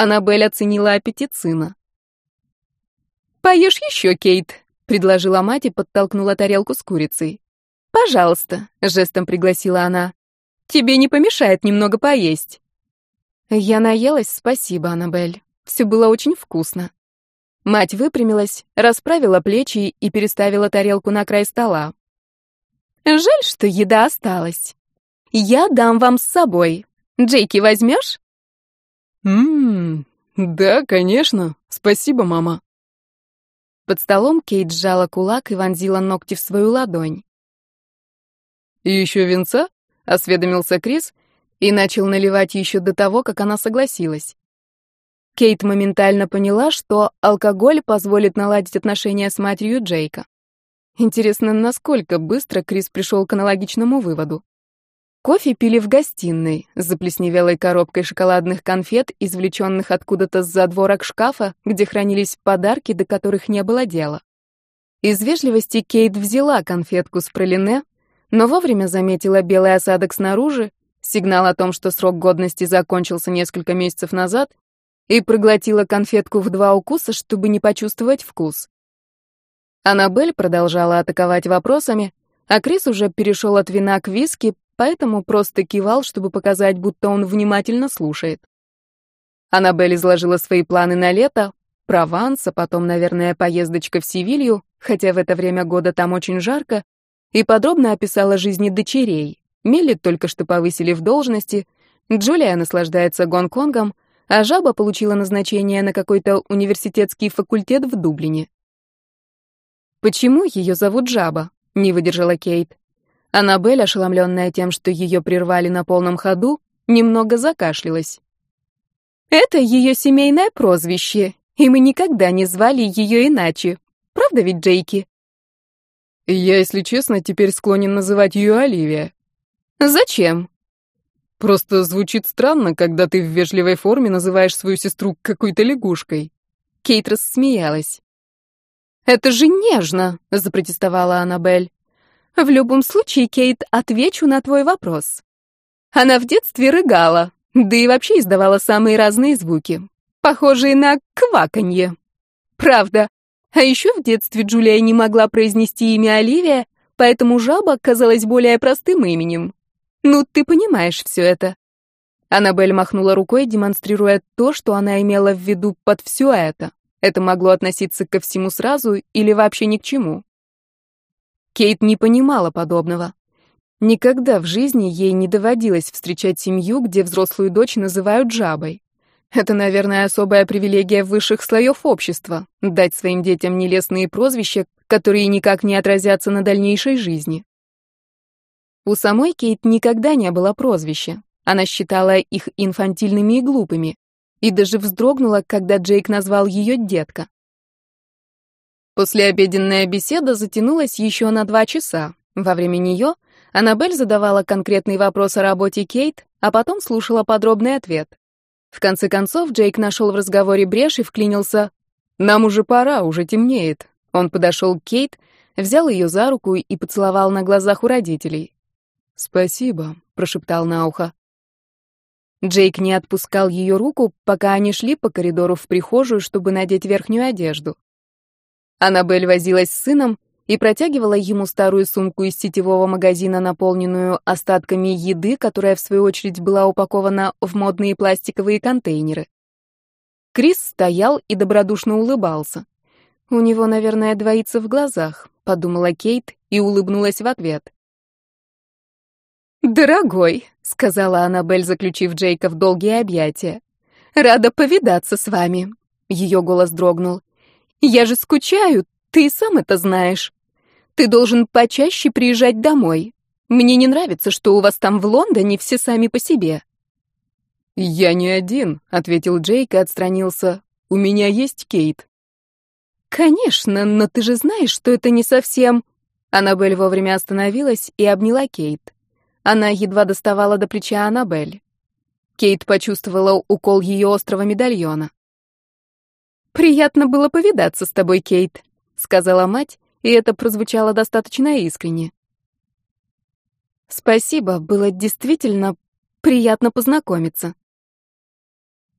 Аннабель оценила аппетит сына. «Поешь еще, Кейт», — предложила мать и подтолкнула тарелку с курицей. «Пожалуйста», — жестом пригласила она. «Тебе не помешает немного поесть». Я наелась, спасибо, Аннабель. Все было очень вкусно. Мать выпрямилась, расправила плечи и переставила тарелку на край стола. Жаль, что еда осталась. Я дам вам с собой. Джейки возьмешь? Ммм, да, конечно. Спасибо, мама. Под столом Кейт сжала кулак и вонзила ногти в свою ладонь. «И еще венца?» — осведомился Крис и начал наливать еще до того, как она согласилась. Кейт моментально поняла, что алкоголь позволит наладить отношения с матерью Джейка. Интересно, насколько быстро Крис пришел к аналогичному выводу. Кофе пили в гостиной, с заплесневелой коробкой шоколадных конфет, извлеченных откуда-то с задворок шкафа, где хранились подарки, до которых не было дела. Из вежливости Кейт взяла конфетку с пролине, но вовремя заметила белый осадок снаружи, сигнал о том, что срок годности закончился несколько месяцев назад, и проглотила конфетку в два укуса, чтобы не почувствовать вкус. Аннабель продолжала атаковать вопросами, а Крис уже перешел от вина к виски, поэтому просто кивал, чтобы показать, будто он внимательно слушает. Аннабель изложила свои планы на лето, Прованс, а потом, наверное, поездочка в Севилью, хотя в это время года там очень жарко, и подробно описала жизни дочерей. Милли только что повысили в должности, Джулия наслаждается Гонконгом, а жаба получила назначение на какой-то университетский факультет в Дублине. «Почему ее зовут Жаба?» — не выдержала Кейт. Аннабель, ошеломленная тем, что ее прервали на полном ходу, немного закашлялась. «Это ее семейное прозвище, и мы никогда не звали ее иначе. Правда ведь, Джейки?» «Я, если честно, теперь склонен называть ее Оливия». «Зачем?» Просто звучит странно, когда ты в вежливой форме называешь свою сестру какой-то лягушкой. Кейт рассмеялась. Это же нежно, запротестовала Аннабель. В любом случае, Кейт, отвечу на твой вопрос. Она в детстве рыгала, да и вообще издавала самые разные звуки, похожие на кваканье. Правда. А еще в детстве Джулия не могла произнести имя Оливия, поэтому жаба казалась более простым именем. Ну, ты понимаешь все это. Аннабель махнула рукой, демонстрируя то, что она имела в виду под все это. Это могло относиться ко всему сразу или вообще ни к чему. Кейт не понимала подобного. Никогда в жизни ей не доводилось встречать семью, где взрослую дочь называют жабой. Это, наверное, особая привилегия высших слоев общества — дать своим детям нелестные прозвища, которые никак не отразятся на дальнейшей жизни. У самой Кейт никогда не было прозвища. Она считала их инфантильными и глупыми. И даже вздрогнула, когда Джейк назвал ее детка. Послеобеденная беседа затянулась еще на два часа. Во время нее Аннабель задавала конкретный вопрос о работе Кейт, а потом слушала подробный ответ. В конце концов, Джейк нашел в разговоре брешь и вклинился. «Нам уже пора, уже темнеет». Он подошел к Кейт, взял ее за руку и поцеловал на глазах у родителей. «Спасибо», — прошептал на ухо. Джейк не отпускал ее руку, пока они шли по коридору в прихожую, чтобы надеть верхнюю одежду. Аннабель возилась с сыном и протягивала ему старую сумку из сетевого магазина, наполненную остатками еды, которая, в свою очередь, была упакована в модные пластиковые контейнеры. Крис стоял и добродушно улыбался. «У него, наверное, двоится в глазах», — подумала Кейт и улыбнулась в ответ. «Дорогой», — сказала Аннабель, заключив Джейка в долгие объятия, — «рада повидаться с вами». Ее голос дрогнул. «Я же скучаю, ты и сам это знаешь. Ты должен почаще приезжать домой. Мне не нравится, что у вас там в Лондоне все сами по себе». «Я не один», — ответил Джейк и отстранился. «У меня есть Кейт». «Конечно, но ты же знаешь, что это не совсем...» Аннабель вовремя остановилась и обняла Кейт. Она едва доставала до плеча Аннабель. Кейт почувствовала укол ее острого медальона. «Приятно было повидаться с тобой, Кейт», — сказала мать, и это прозвучало достаточно искренне. «Спасибо, было действительно приятно познакомиться».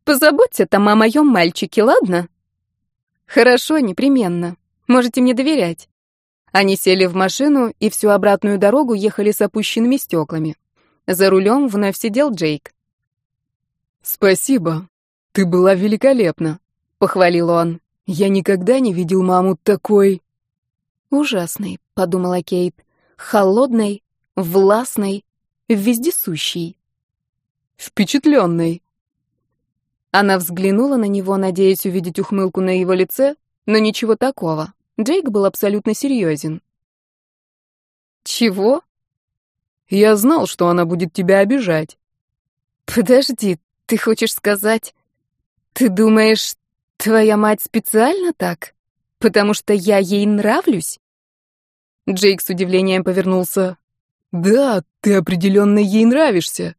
Позаботься там о моем мальчике, ладно? Хорошо, непременно. Можете мне доверять. Они сели в машину и всю обратную дорогу ехали с опущенными стеклами. За рулем вновь сидел Джейк. «Спасибо. Ты была великолепна», — похвалил он. «Я никогда не видел маму такой...» «Ужасной», — подумала Кейт. «Холодной, властной, вездесущей». «Впечатленной». Она взглянула на него, надеясь увидеть ухмылку на его лице, но ничего такого. Джейк был абсолютно серьезен. «Чего?» «Я знал, что она будет тебя обижать». «Подожди, ты хочешь сказать... Ты думаешь, твоя мать специально так? Потому что я ей нравлюсь?» Джейк с удивлением повернулся. «Да, ты определенно ей нравишься».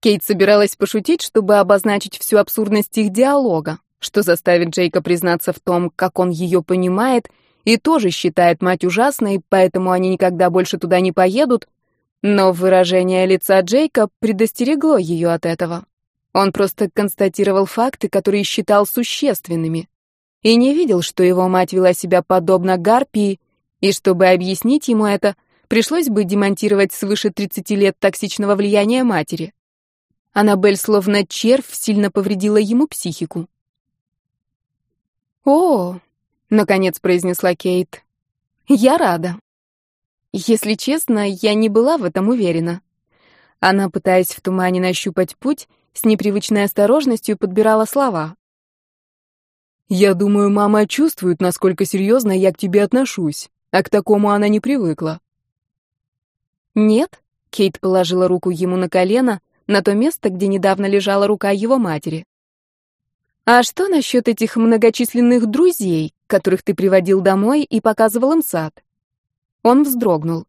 Кейт собиралась пошутить, чтобы обозначить всю абсурдность их диалога что заставит Джейка признаться в том, как он ее понимает, и тоже считает мать ужасной, поэтому они никогда больше туда не поедут, но выражение лица Джейка предостерегло ее от этого. Он просто констатировал факты, которые считал существенными, и не видел, что его мать вела себя подобно Гарпии, и чтобы объяснить ему это, пришлось бы демонтировать свыше 30 лет токсичного влияния матери. Аннабель, словно червь, сильно повредила ему психику. «О!» — наконец произнесла Кейт. «Я рада. Если честно, я не была в этом уверена». Она, пытаясь в тумане нащупать путь, с непривычной осторожностью подбирала слова. «Я думаю, мама чувствует, насколько серьезно я к тебе отношусь, а к такому она не привыкла». «Нет», — Кейт положила руку ему на колено, на то место, где недавно лежала рука его матери. А что насчет этих многочисленных друзей, которых ты приводил домой и показывал им сад? Он вздрогнул.